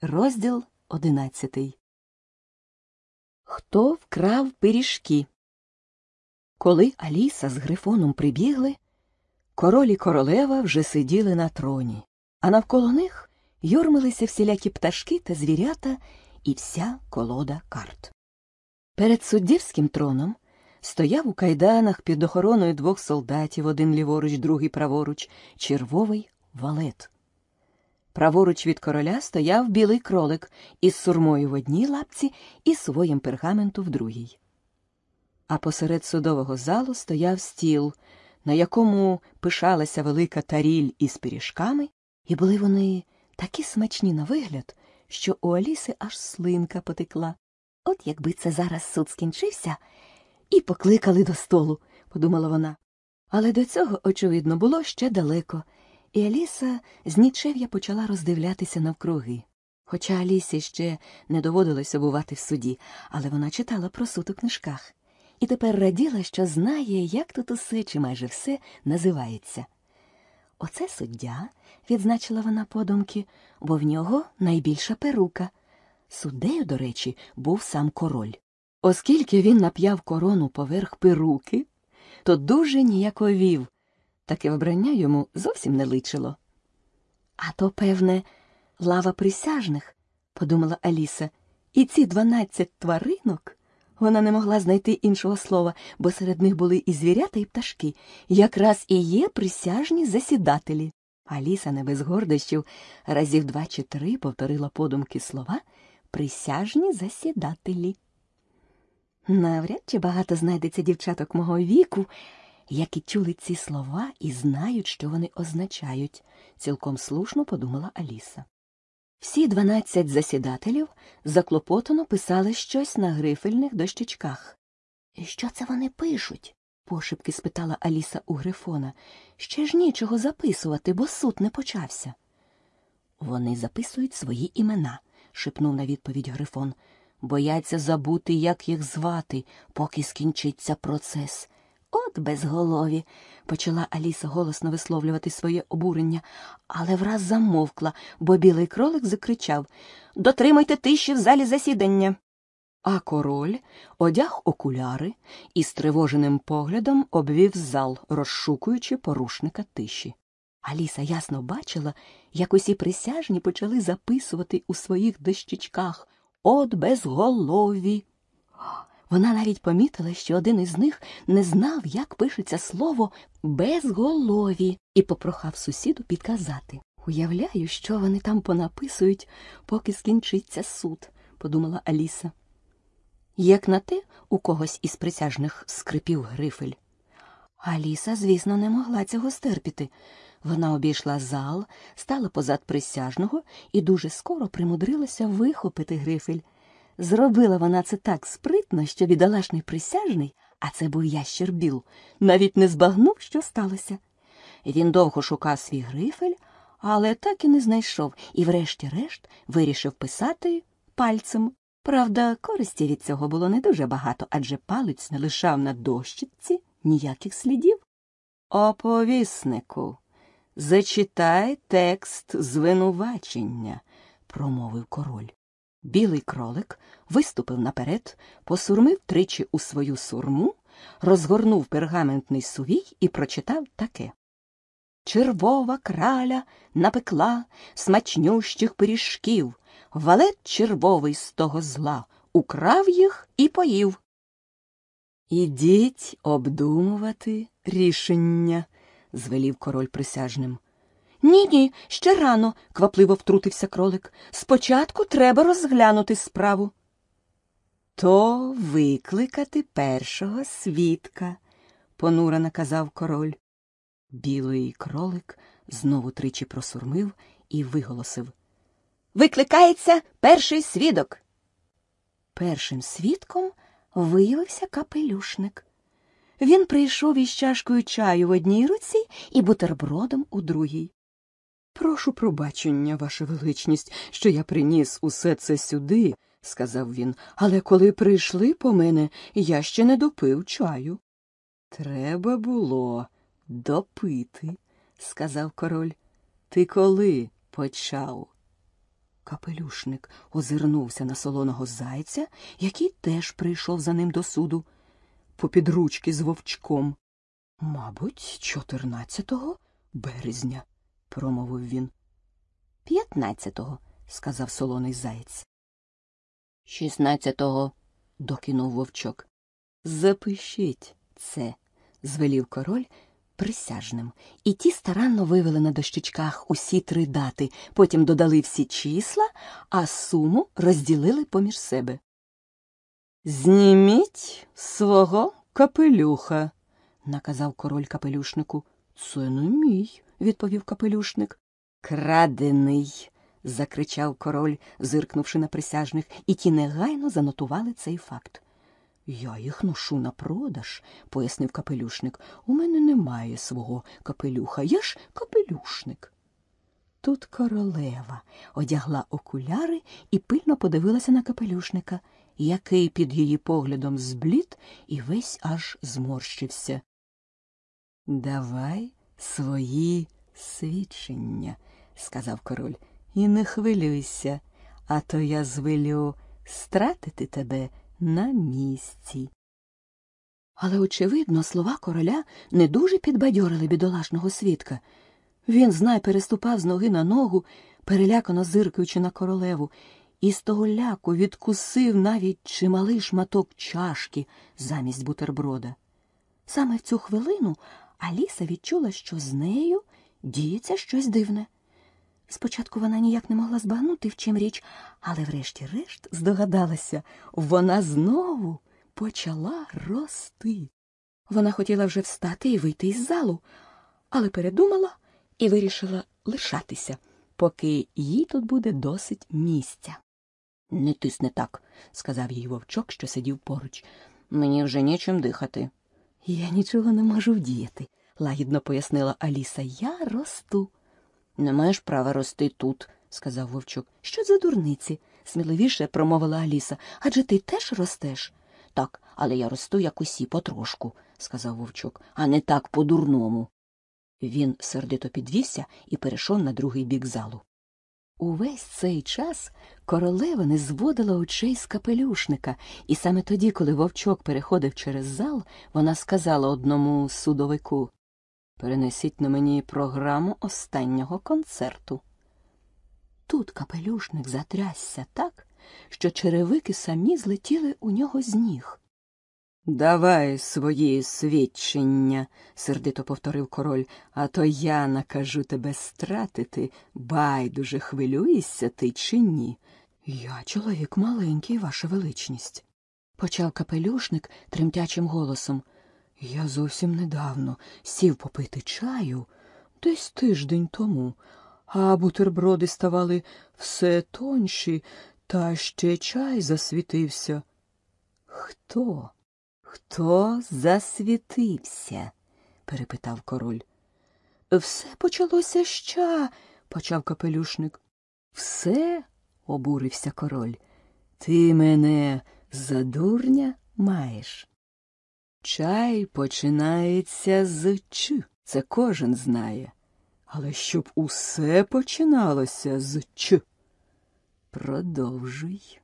Розділ одинадцятий. Хто вкрав пиріжки? Коли Аліса з Грифоном прибігли, король і королева вже сиділи на троні, а навколо них юрмилися всілякі пташки та звірята і вся колода карт. Перед суддівським троном стояв у кайданах під охороною двох солдатів, один ліворуч, другий праворуч, червовий валет. Праворуч від короля стояв білий кролик із сурмою в одній лапці і своїм пергаменту в другій. А посеред судового залу стояв стіл, на якому пишалася велика таріль із пиріжками, і були вони такі смачні на вигляд, що у Аліси аж слинка потекла. От якби це зараз суд скінчився, і покликали до столу, подумала вона. Але до цього, очевидно, було ще далеко, і Аліса з нічев'я почала роздивлятися навкруги. Хоча Алісі ще не доводилося бувати в суді, але вона читала про суд у книжках. І тепер раділа, що знає, як тут усе чи майже все називається. Оце суддя, відзначила вона подумки, бо в нього найбільша перука. Суддею, до речі, був сам король. Оскільки він нап'яв корону поверх перуки, то дуже ніяковів, таке вбрання йому зовсім не личило. А то, певне, лава присяжних, подумала Аліса, і ці дванадцять тваринок. Вона не могла знайти іншого слова, бо серед них були і звірята, і пташки, якраз і є присяжні засідателі. Аліса не без гордощів разів два чи три повторила подумки слова присяжні засідателі. Навряд чи багато знайдеться дівчаток мого віку, які чули ці слова і знають, що вони означають, цілком слушно подумала Аліса. Всі дванадцять засідателів заклопотано писали щось на грифельних дощечках. Що це вони пишуть? пошепки спитала Аліса у Грифона. Ще ж нічого записувати, бо суд не почався. Вони записують свої імена, шепнув на відповідь Грифон. Бояться забути, як їх звати, поки скінчиться процес. От безголові, почала Аліса голосно висловлювати своє обурення, але враз замовкла, бо білий кролик закричав Дотримуйте тиші в залі засідання. А король одяг окуляри і стривоженим поглядом обвів зал, розшукуючи порушника тиші. Аліса ясно бачила, як усі присяжні почали записувати у своїх дощечках От безголові. Вона навіть помітила, що один із них не знав, як пишеться слово безголові, і попрохав сусіду підказати. Уявляю, що вони там понаписують, поки скінчиться суд, подумала Аліса. Як на те, у когось із присяжних скрипів грифель. Аліса, звісно, не могла цього стерпіти. Вона обійшла зал, стала позад присяжного і дуже скоро примудрилася вихопити грифель. Зробила вона це так спритно, що бідолашний присяжний, а це був ящер Біл, навіть не збагнув, що сталося. Він довго шукав свій грифель, але так і не знайшов і, врешті-решт, вирішив писати пальцем. Правда, користі від цього було не дуже багато, адже палець не лишав на дощиці ніяких слідів. Оповіснику, зачитай текст звинувачення, промовив король. Білий кролик виступив наперед, посурмив тричі у свою сурму, розгорнув пергаментний сувій і прочитав таке. Червова краля напекла смачнющих пиріжків, валет червовий з того зла, украв їх і поїв. Ідіть обдумувати рішення, звелів король присяжним. Ні, ні, ще рано, квапливо втрутився кролик. Спочатку треба розглянути справу. То викликати першого свідка, понуро наказав король. Білий кролик знову тричі просурмив і виголосив Викликається перший свідок. Першим свідком виявився капелюшник. Він прийшов із чашкою чаю в одній руці і бутербродом у другій. Прошу пробачення, ваша величність, що я приніс усе це сюди, сказав він, але коли прийшли по мене, я ще не допив чаю. Треба було допити, сказав король. Ти коли почав? Капелюшник озирнувся на солоного зайця, який теж прийшов за ним до суду, попід ручки з вовчком. Мабуть, чотирнадцятого березня, промовив він. П'ятнадцятого, сказав солоний заєць. Шістнадцятого, докинув вовчок. Запишіть це, звелів король присяжним, і ті старанно вивели на дощечках усі три дати, потім додали всі числа, а суму розділили поміж себе. Зніміть свого капелюха, наказав король капелюшнику. Це не мій, відповів капелюшник. Крадений. закричав король, зиркнувши на присяжних, і ті негайно занотували цей факт. Я їх ношу на продаж, пояснив капелюшник. У мене немає свого капелюха, я ж капелюшник. Тут королева одягла окуляри і пильно подивилася на капелюшника, який під її поглядом зблід і весь аж зморщився. Давай свої свідчення, сказав король, і не хвилюйся, а то я звелю стратити тебе на місці. Але, очевидно, слова короля не дуже підбадьорили бідолашного свідка. Він, знай, переступав з ноги на ногу, перелякано зиркаючи на королеву, і з того ляку відкусив навіть чималий шматок чашки замість бутерброда. Саме в цю хвилину Аліса відчула, що з нею діється щось дивне. Спочатку вона ніяк не могла збагнути, в чим річ, але врешті-решт здогадалася, вона знову почала рости. Вона хотіла вже встати і вийти із залу, але передумала і вирішила лишатися, поки їй тут буде досить місця. Не тисне так, сказав їй вовчок, що сидів поруч. Мені вже нічим дихати. Я нічого не можу вдіяти, лагідно пояснила Аліса. Я росту. Не маєш права рости тут, сказав вовчок. Що за дурниці? сміливіше промовила Аліса. Адже ти теж ростеш. Так, але я росту, як усі, потрошку, сказав вовчок, а не так по дурному. Він сердито підвівся і перейшов на другий бік залу. Увесь цей час королева не зводила очей з капелюшника, і саме тоді, коли вовчок переходив через зал, вона сказала одному судовику Перенесіть на мені програму останнього концерту. Тут капелюшник затрясся так, що черевики самі злетіли у нього з ніг. Давай свої свідчення, сердито повторив король, а то я накажу тебе стратити, байдуже хвилюєшся ти чи ні. Я чоловік маленький, ваша величність, почав капелюшник тремтячим голосом. Я зовсім недавно сів попити чаю десь тиждень тому, а бутерброди ставали все тонші, та ще чай засвітився. Хто? Хто засвітився? перепитав король. Все почалося ща, почав капелюшник. Все? обурився король. Ти мене за дурня маєш. Чай починається з Ч, це кожен знає. Але щоб усе починалося з Ч. Продовжуй.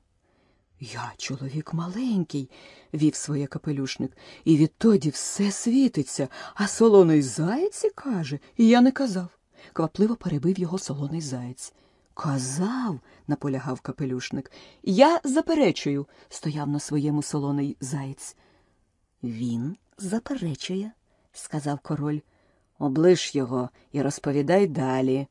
Я чоловік маленький, вів своє капелюшник, і відтоді все світиться, а солоний заєць каже, і я не казав. Квапливо перебив його солоний заєць. Казав, наполягав капелюшник. Я заперечую, стояв на своєму солоний заєць. Він заперечує, сказав король. Облиш його і розповідай далі.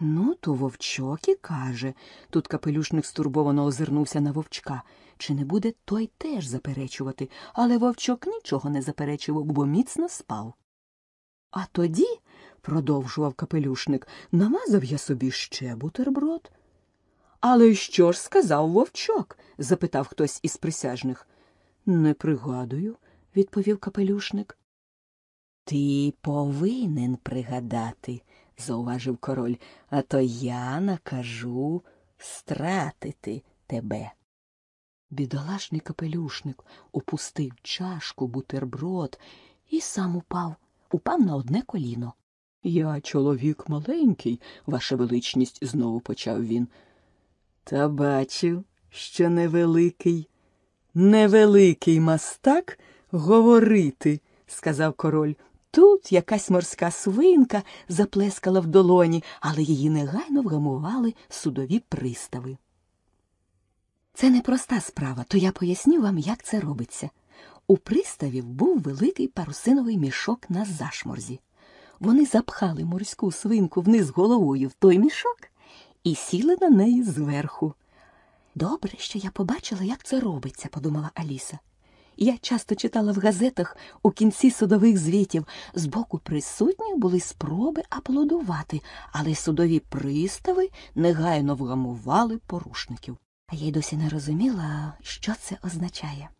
Ну, то вовчок і каже. Тут капелюшник стурбовано озирнувся на вовчка. Чи не буде той теж заперечувати, але вовчок нічого не заперечував, бо міцно спав. А тоді, продовжував капелюшник, намазав я собі ще бутерброд. Але що ж сказав вовчок? запитав хтось із присяжних. Не пригадую, відповів капелюшник. Ти повинен пригадати, зауважив король, а то я накажу стратити тебе. Бідолашний капелюшник опустив чашку, бутерброд і сам упав, упав на одне коліно. Я чоловік маленький, ваша величність, знову почав він. Та бачу, що невеликий, невеликий мастак говорити, сказав король. Тут якась морська свинка заплескала в долоні, але її негайно вгамували судові пристави. Це непроста справа, то я поясню вам, як це робиться. У приставів був великий парусиновий мішок на зашморзі. Вони запхали морську свинку вниз головою в той мішок і сіли на неї зверху. Добре, що я побачила, як це робиться, подумала Аліса. Я часто читала в газетах у кінці судових звітів. Збоку присутніх були спроби аплодувати, але судові пристави негайно вгамували порушників. А я й досі не розуміла, що це означає.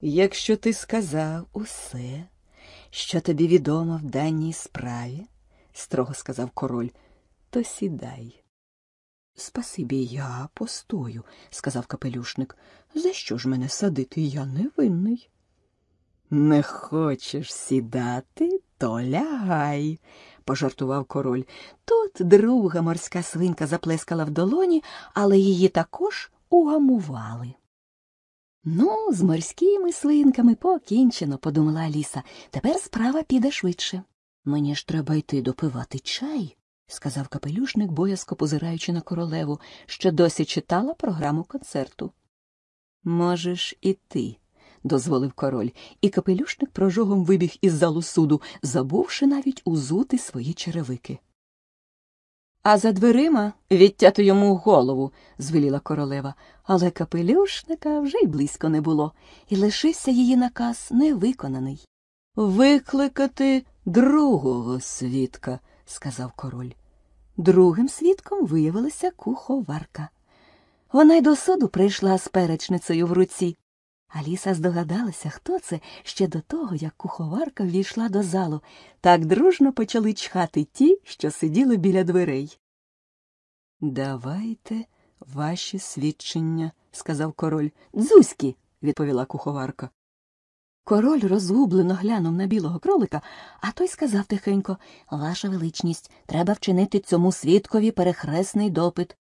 Якщо ти сказав усе, що тобі відомо в даній справі, строго сказав король, то сідай. Спасибі, я постою, сказав капелюшник. За що ж мене садити? Я невинний. Не хочеш сідати, то лягай, пожартував король. Тут друга морська свинка заплескала в долоні, але її також угамували. Ну, з морськими свинками покінчено, подумала Аліса. Тепер справа піде швидше. Мені ж треба йти допивати чай, сказав капелюшник, боязко позираючи на королеву, що досі читала програму концерту. Можеш і ти, дозволив король, і капелюшник прожогом вибіг із залу суду, забувши навіть узути свої черевики. А за дверима відтяти йому голову, звеліла королева, але капелюшника вже й близько не було, і лишився її наказ невиконаний. Викликати другого свідка, сказав король. Другим свідком виявилася куховарка. Вона й до суду прийшла з перечницею в руці. Аліса здогадалася, хто це ще до того, як куховарка ввійшла до залу. Так дружно почали чхати ті, що сиділи біля дверей. Давайте ваші свідчення, сказав король. Дзузькі, відповіла куховарка. Король розгублено глянув на білого кролика, а той сказав тихенько Ваша величність, треба вчинити цьому свідкові перехресний допит.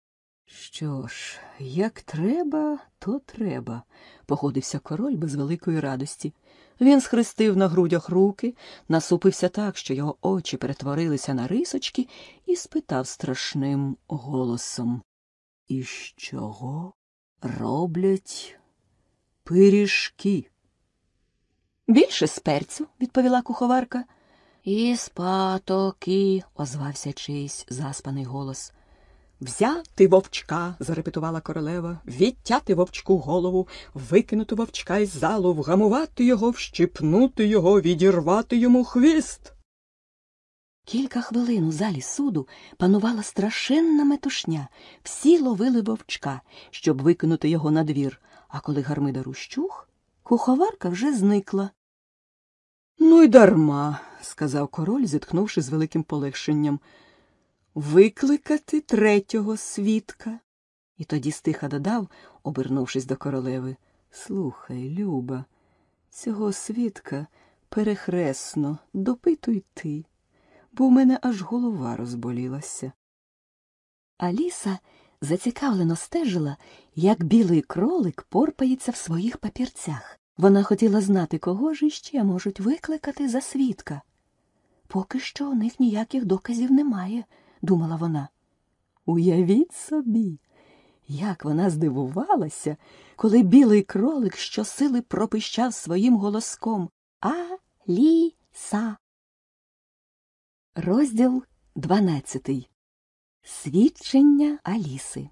Що ж, як треба, то треба, походився король без великої радості. Він схрестив на грудях руки, насупився так, що його очі перетворилися на рисочки, і спитав страшним голосом Із чого роблять пиріжки? Більше з перцю, відповіла куховарка. І з патоки, озвався чийсь заспаний голос. Взяти вовчка, зарепетувала королева, відтяти вовчку голову, викинути вовчка із залу, вгамувати його, вщипнути його, відірвати йому хвіст. Кілька хвилин у залі суду панувала страшенна метушня. Всі ловили вовчка, щоб викинути його на двір, а коли гармидар ущух, куховарка вже зникла. Ну й дарма, сказав король, зітхнувши з великим полегшенням викликати третього свідка. І тоді стиха додав, обернувшись до королеви Слухай, Люба, цього свідка перехресно допитуй ти, бо в мене аж голова розболілася. Аліса зацікавлено стежила, як білий кролик порпається в своїх папірцях. Вона хотіла знати, кого ж іще можуть викликати за свідка. Поки що у них ніяких доказів немає думала вона. Уявіть собі, як вона здивувалася, коли білий кролик щосили пропищав своїм голоском Аліса. Розділ дванадцятий. Свідчення Аліси.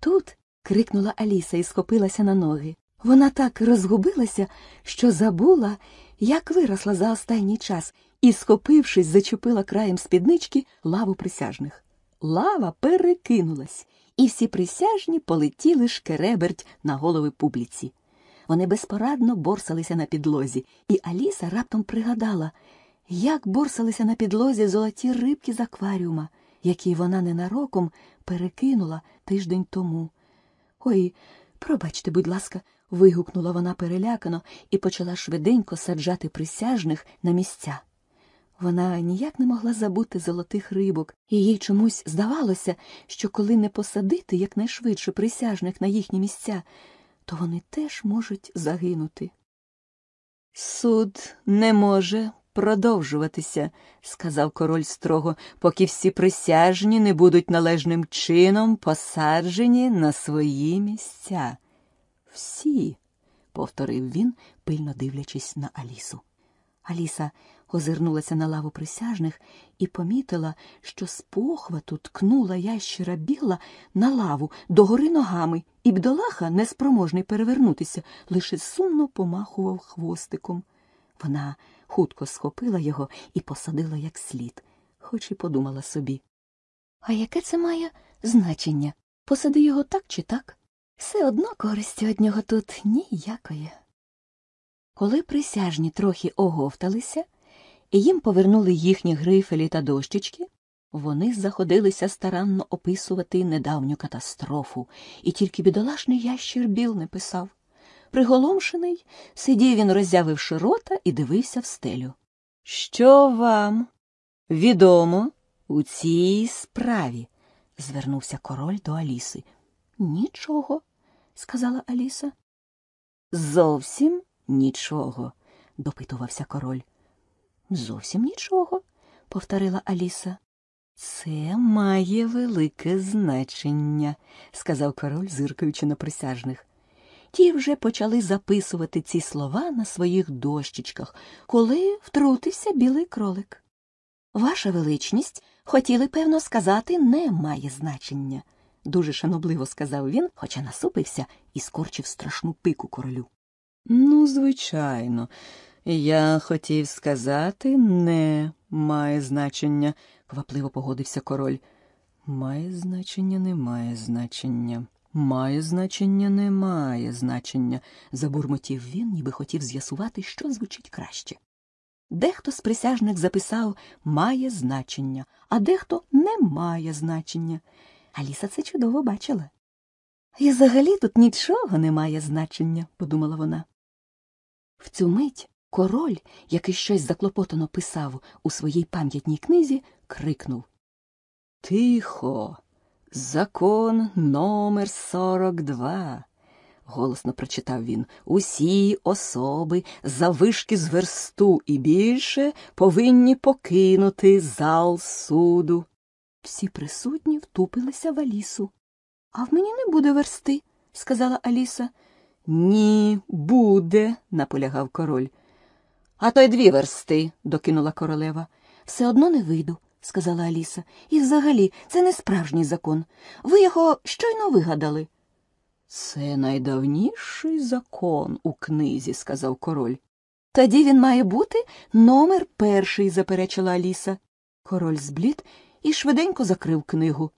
Тут. крикнула Аліса і схопилася на ноги. Вона так розгубилася, що забула, як виросла за останній час, і, схопившись, зачепила краєм спіднички лаву присяжних. Лава перекинулась, і всі присяжні полетіли шкереберть на голови публіці. Вони безпорадно борсалися на підлозі, і Аліса раптом пригадала, як борсалися на підлозі золоті рибки з акваріума, які вона ненароком перекинула тиждень тому. Ой, пробачте, будь ласка, вигукнула вона перелякано і почала швиденько саджати присяжних на місця. Вона ніяк не могла забути золотих рибок, і їй чомусь здавалося, що коли не посадити якнайшвидше присяжних на їхні місця, то вони теж можуть загинути. Суд не може продовжуватися, сказав король строго, поки всі присяжні не будуть належним чином посаджені на свої місця. Всі, повторив він, пильно дивлячись на Алісу. Аліса озирнулася на лаву присяжних і помітила, що з похвату ткнула ящера біла на лаву догори ногами, і бдолаха, неспроможний перевернутися, лише сумно помахував хвостиком. Вона хутко схопила його і посадила як слід, хоч і подумала собі. А яке це має значення? Посади його так чи так? Все одно користі од нього тут ніякої. Коли присяжні трохи оговталися, і їм повернули їхні грифелі та дощечки, вони заходилися старанно описувати недавню катастрофу, і тільки бідолашний ящір біл не писав. Приголомшений, сидів він, роззявивши рота, і дивився в стелю. Що вам відомо у цій справі? звернувся король до Аліси. Нічого, сказала Аліса. Зовсім нічого, допитувався король. Зовсім нічого, повторила Аліса. Це має велике значення, сказав король, зиркаючи на присяжних. Ті вже почали записувати ці слова на своїх дощечках, коли втрутився білий кролик. Ваша величність хотіли, певно, сказати, не має значення, дуже шанобливо сказав він, хоча насупився і скорчив страшну пику королю. Ну, звичайно, я хотів сказати, не має значення, квапливо погодився король. Має значення, не має значення. Має значення, не має значення, забурмотів він, ніби хотів з'ясувати, що звучить краще. Дехто з присяжних записав має значення, а дехто не має значення. Аліса це чудово бачила. І взагалі тут нічого не має значення, подумала вона. В цю мить король, який щось заклопотано писав у своїй пам'ятній книзі, крикнув Тихо. Закон номер 42. голосно прочитав він. Усі особи завишки з версту і більше повинні покинути зал суду. Всі присутні втупилися в Алісу. А в мені не буде версти, сказала Аліса. Ні, буде, наполягав король. А то й дві версти, докинула королева. Все одно не вийду, сказала Аліса. І взагалі це не справжній закон. Ви його щойно вигадали. Це найдавніший закон у книзі, сказав король. Тоді він має бути номер перший, заперечила Аліса. Король зблід і швиденько закрив книгу.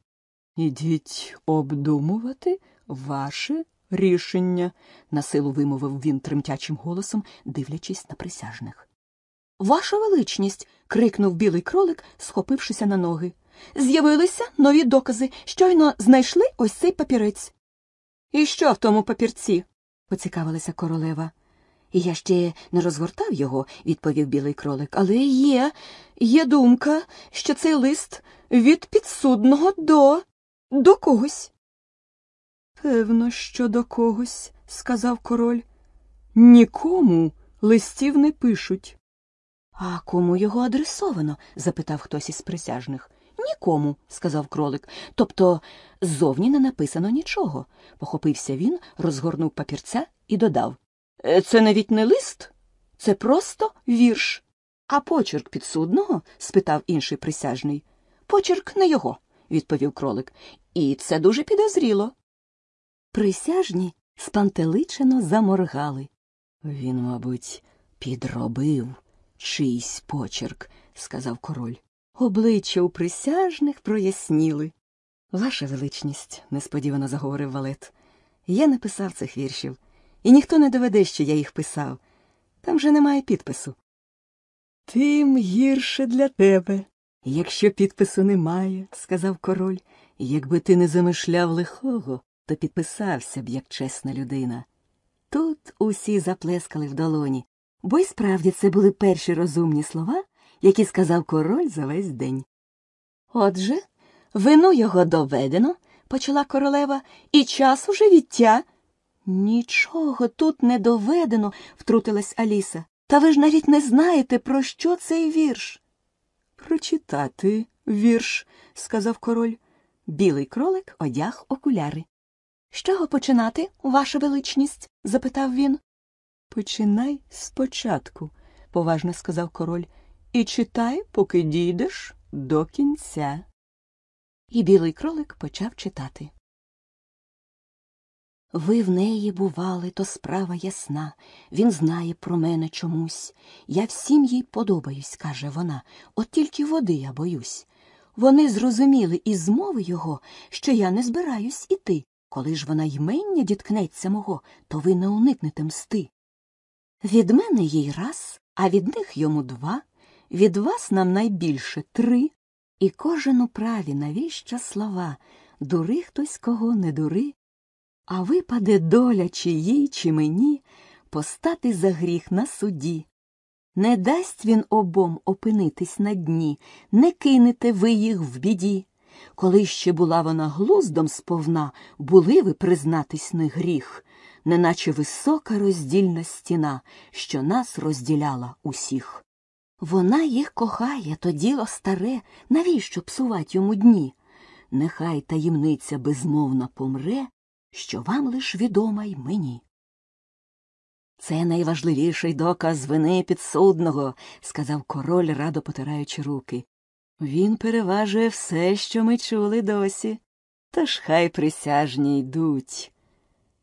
Ідіть обдумувати ваше рішення, насилу вимовив він тремтячим голосом, дивлячись на присяжних. Ваша величність. крикнув білий кролик, схопившися на ноги. З'явилися нові докази. Щойно знайшли ось цей папірець. І що в тому папірці? поцікавилася королева. Я ще не розгортав його, відповів білий кролик, але є, є думка, що цей лист від підсудного до до когось. Певно, що до когось, сказав король. Нікому листів не пишуть. А кому його адресовано? запитав хтось із присяжних. Нікому, сказав кролик. Тобто ззовні не написано нічого. Похопився він, розгорнув папірця і додав «Е, Це навіть не лист, це просто вірш. А почерк підсудного? спитав інший присяжний. Почерк не його, відповів кролик. І це дуже підозріло. Присяжні спантеличено заморгали. Він, мабуть, підробив чийсь почерк, сказав король. Обличчя у присяжних проясніли. Ваша величність, несподівано заговорив валет. Я не писав цих віршів, і ніхто не доведе, що я їх писав. Там же немає підпису. Тим гірше для тебе. Якщо підпису немає, сказав король, якби ти не замишляв лихого, то підписався б як чесна людина. Тут усі заплескали в долоні, бо й справді це були перші розумні слова, які сказав король за весь день. Отже, вину його доведено, почала королева, і час уже відтя. Нічого тут не доведено, втрутилась Аліса. Та ви ж навіть не знаєте, про що цей вірш. Прочитати вірш, сказав король. Білий кролик одяг окуляри. З чого починати, ваша величність? запитав він. Починай спочатку, поважно сказав король, і читай, поки дійдеш до кінця. І білий кролик почав читати. Ви в неї бували, то справа ясна. Він знає про мене чомусь. Я всім їй подобаюсь, каже вона, от тільки води я боюсь. Вони зрозуміли із мови його, що я не збираюсь іти. Коли ж вона ймення діткнеться мого, то ви не уникнете мсти. Від мене їй раз, а від них йому два, від вас нам найбільше три. І кожен у праві навіщо слова дури хтось кого не дури, а випаде доля чи їй, чи мені постати за гріх на суді. Не дасть він обом опинитись на дні, не кинете ви їх в біді. Коли ще була вона глуздом сповна, були ви признатись не гріх, неначе висока роздільна стіна, що нас розділяла усіх. Вона їх кохає, то діло старе, навіщо псувать йому дні? Нехай таємниця безмовна помре, що вам лиш відома й мені. Це найважливіший доказ вини підсудного, сказав король, радо потираючи руки. Він переважує все, що ми чули досі. Тож хай присяжні йдуть.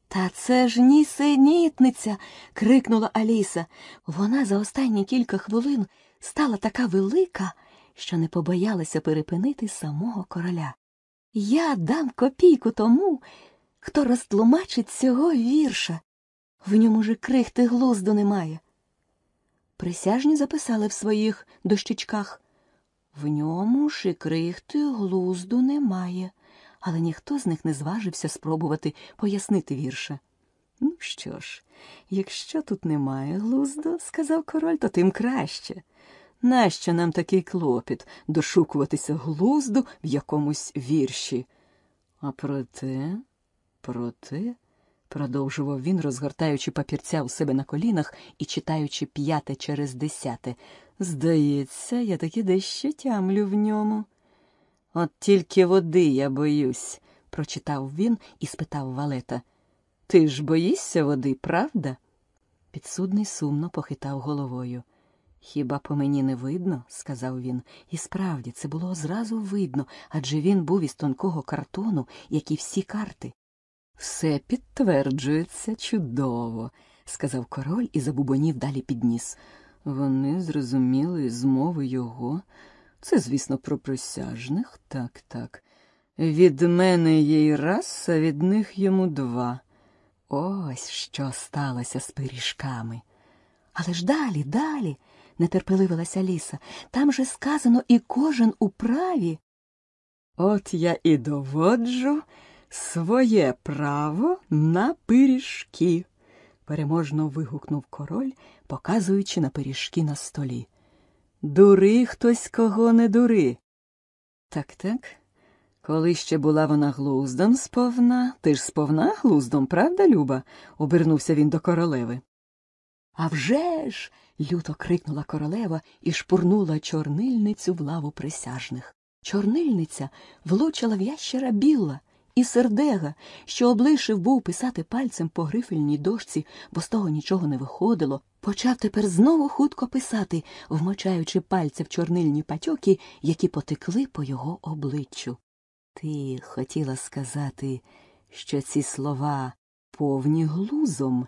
Та це ж нісенітниця. крикнула Аліса. Вона за останні кілька хвилин стала така велика, що не побоялася перепинити самого короля. Я дам копійку тому, хто розтлумачить цього вірша. В ньому же крихти глузду немає. Присяжні записали в своїх дощечках. В ньому ж і крихти глузду немає, але ніхто з них не зважився спробувати пояснити вірша. Ну що ж, якщо тут немає глузду, сказав король, то тим краще. Нащо нам такий клопіт дошукуватися глузду в якомусь вірші? А проте, проте, продовжував він, розгортаючи папірця у себе на колінах і читаючи п'яте через десяте. Здається, я таки дещо тямлю в ньому. От тільки води я боюсь, прочитав він і спитав Валета. Ти ж боїшся води, правда? Підсудний сумно похитав головою. Хіба по мені не видно? сказав він. І справді це було зразу видно, адже він був із тонкого картону, як і всі карти. Все підтверджується чудово, сказав король і забубонів далі підніс. Вони зрозуміли з мови його. Це, звісно, про присяжних, так, так. Від мене їй раз, а від них йому два. Ось що сталося з пиріжками. Але ж далі, далі, нетерпеливилася ліса, там же сказано і кожен у праві. От я і доводжу своє право на пиріжки, переможно вигукнув король, показуючи на пиріжки на столі. Дури хтось кого не дури. Так, так. Коли ще була вона глуздом сповна, ти ж сповна глуздом, правда, Люба? обернувся він до королеви. «А вже ж!» – люто крикнула королева і шпурнула чорнильницю в лаву присяжних. Чорнильниця влучила в ящера Білла і сердега, що облишив був писати пальцем по грифельній дошці, бо з того нічого не виходило, почав тепер знову хутко писати, вмочаючи пальця в чорнильні патьоки, які потекли по його обличчю. Ти хотіла сказати, що ці слова повні глузом.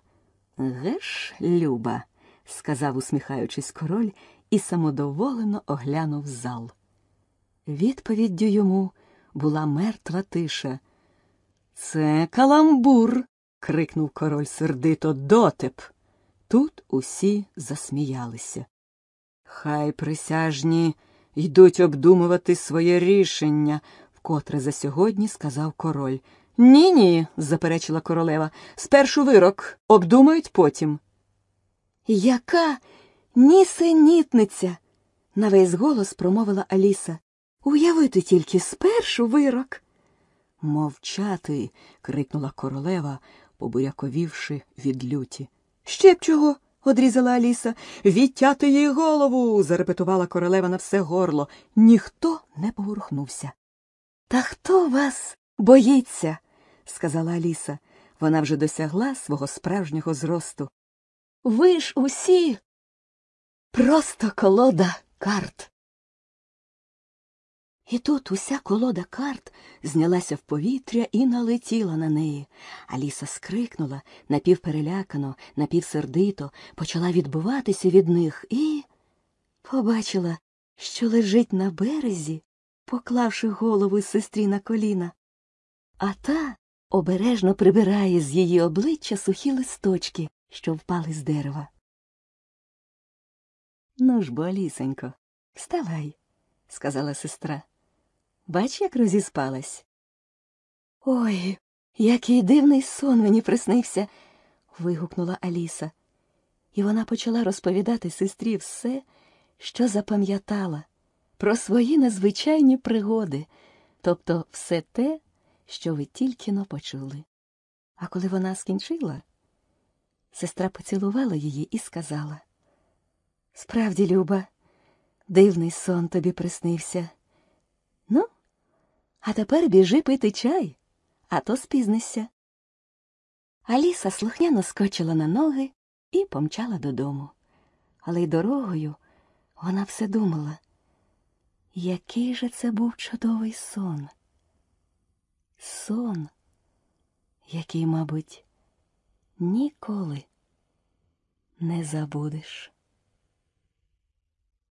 Геш, Люба, сказав, усміхаючись король, і самодоволено оглянув зал. Відповіддю йому була мертва тиша. Це каламбур. крикнув король сердито дотеп. Тут усі засміялися. Хай присяжні йдуть обдумувати своє рішення, вкотре за сьогодні сказав король. Ні, ні, заперечила королева. Спершу вирок обдумають потім. Яка нісенітниця? На весь голос промовила Аліса. Уявити тільки спершу вирок. Мовчати. крикнула королева, побуряковівши від люті. Ще б чого. одрізала Аліса. Відтяти їй голову. зарепетувала королева на все горло. Ніхто не поворухнувся. Та хто вас боїться? сказала Аліса. Вона вже досягла свого справжнього зросту. Ви ж усі просто колода карт. І тут уся колода карт знялася в повітря і налетіла на неї. Аліса скрикнула напівперелякано, напівсердито, почала відбиватися від них і побачила, що лежить на березі, поклавши голову сестрі на коліна. А та обережно прибирає з її обличчя сухі листочки, що впали з дерева. Ну ж бо, Алісенько, вставай, сказала сестра. Бач, як розіспалась. Ой, який дивний сон мені приснився. вигукнула Аліса. І вона почала розповідати сестрі все, що запам'ятала, про свої незвичайні пригоди, тобто все те, що ви тільки но почули. А коли вона скінчила, сестра поцілувала її і сказала Справді, Люба, дивний сон тобі приснився. А тепер біжи пити чай, а то спізнишся. Аліса слухняно скочила на ноги і помчала додому. Але й дорогою вона все думала, який же це був чудовий сон. Сон, який, мабуть, ніколи не забудеш.